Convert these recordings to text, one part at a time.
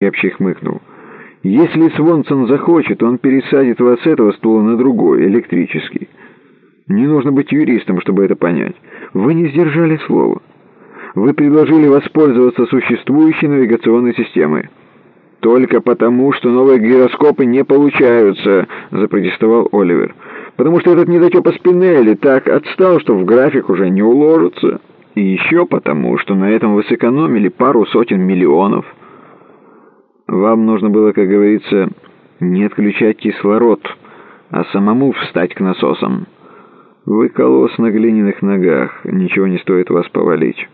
Крепче хмыкнул. «Если Свонсон захочет, он пересадит вас с этого стула на другой, электрический. Не нужно быть юристом, чтобы это понять. Вы не сдержали слова. Вы предложили воспользоваться существующей навигационной системой». «Только потому, что новые гироскопы не получаются», — запротестовал Оливер. «Потому что этот недотепа Спинелли так отстал, что в график уже не уложится. И еще потому, что на этом вы сэкономили пару сотен миллионов». «Вам нужно было, как говорится, не отключать кислород, а самому встать к насосам. Вы колосс на глиняных ногах, ничего не стоит вас повалить».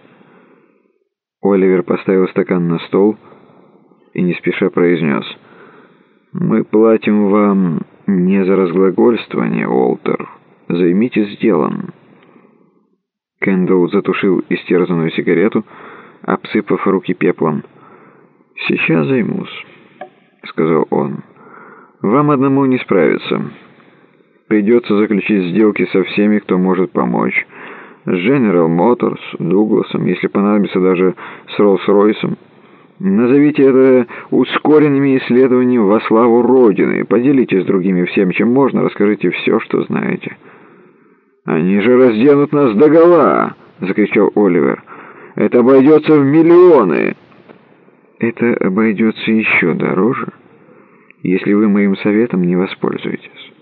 Оливер поставил стакан на стол и не спеша произнес. «Мы платим вам не за разглагольствование, Уолтер. Займитесь делом». Кэндалл затушил истерзанную сигарету, обсыпав руки пеплом. «Сейчас займусь», — сказал он. «Вам одному не справиться. Придется заключить сделки со всеми, кто может помочь. С General Motors, Дугласом, если понадобится даже с Роллс-Ройсом. Назовите это ускоренными исследованиями во славу Родины. Поделитесь с другими всем, чем можно, расскажите все, что знаете». «Они же разденут нас догола!» — закричал Оливер. «Это обойдется в миллионы!» «Это обойдется еще дороже, если вы моим советом не воспользуетесь.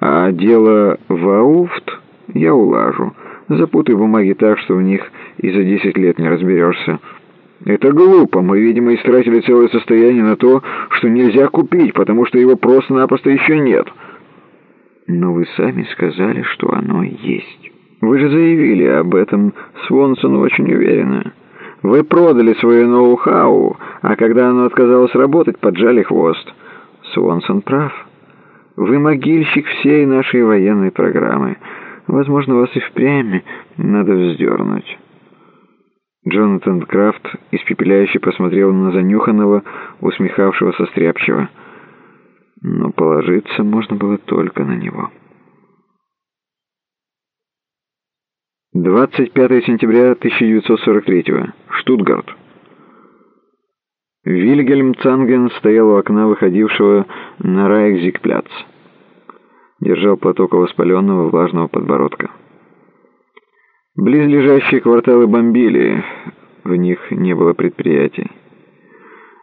А дело в Ауфт я улажу. Запутай бумаги так, что в них и за десять лет не разберешься». Это глупо. Мы, видимо, истратили целое состояние на то, что нельзя купить, потому что его просто-напросто еще нет. Но вы сами сказали, что оно есть. Вы же заявили об этом Свонсону очень уверенно. Вы продали свое ноу-хау, а когда оно отказалось работать, поджали хвост. Свонсон прав. Вы могильщик всей нашей военной программы. Возможно, вас и впрямь надо вздернуть». Джонатан Крафт испепеляюще посмотрел на занюханного, усмехавшегося стряпчего. Но положиться можно было только на него. 25 сентября 1943. Штутгарт. Вильгельм Цанген стоял у окна, выходившего на Райкзикпляц. Держал платок воспаленного влажного подбородка. Близлежащие кварталы бомбили, в них не было предприятий.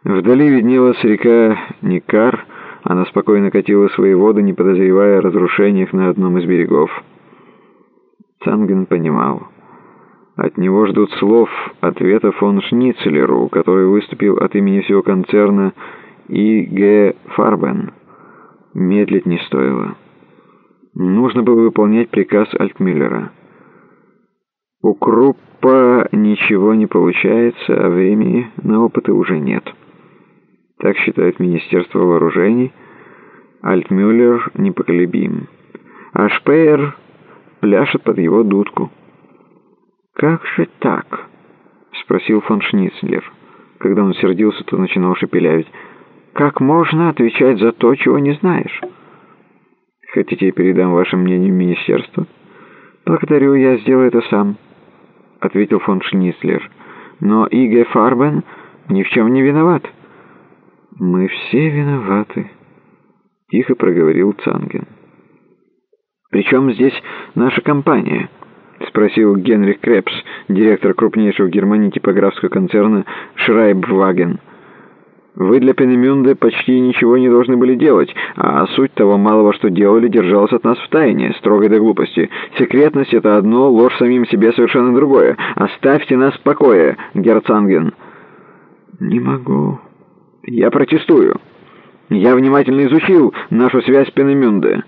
Вдали виднелась река Никар, она спокойно катила свои воды, не подозревая о разрушениях на одном из берегов. Цанген понимал. От него ждут слов ответа фон Шницелеру, который выступил от имени всего концерна И. Г. Фарбен. Медлить не стоило. Нужно было выполнять приказ Альтмиллера. У Круппа ничего не получается, а времени на опыты уже нет. Так считает Министерство вооружений. Альтмюллер непоколебим. А Шпеер пляшет под его дудку. «Как же так?» — спросил фон Шницлер. Когда он сердился, то начинал шепелявить. «Как можно отвечать за то, чего не знаешь?» «Хотите, я передам ваше мнение в министерство?» «Благодарю, я сделаю это сам» ответил фон Шницлер. «Но Иге Фарбен ни в чем не виноват». «Мы все виноваты», — тихо проговорил Цанген. «Причем здесь наша компания?» — спросил Генрих Крепс, директор крупнейшего в Германии типографского концерна «Шрайбваген». Вы для Пенемюнда почти ничего не должны были делать, а суть того малого, что делали, держалась от нас в тайне, строгой до глупости. Секретность — это одно, ложь самим себе совершенно другое. Оставьте нас в покое, Герцанген. Не могу. Я протестую. Я внимательно изучил нашу связь с Пенемюнде.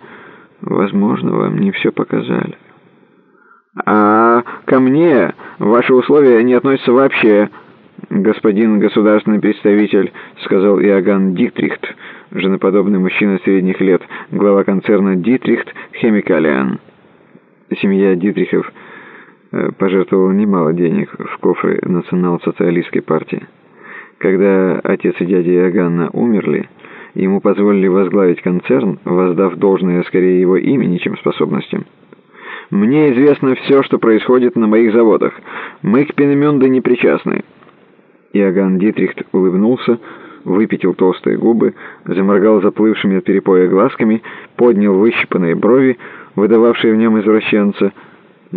Возможно, вам не все показали. А ко мне ваши условия не относятся вообще, — «Господин государственный представитель», — сказал Иоганн Дитрихт, женоподобный мужчина средних лет, глава концерна «Дитрихт Хемикалиан». Семья Дитрихов э, пожертвовала немало денег в кофры национал-социалистской партии. Когда отец и дядя Иоганна умерли, ему позволили возглавить концерн, воздав должное скорее его имени, чем способностям. «Мне известно все, что происходит на моих заводах. Мы к Пенемюнде не причастны». Иоганн Дитрихт улыбнулся, выпятил толстые губы, заморгал заплывшими от перепоя глазками, поднял выщипанные брови, выдававшие в нем извращенца —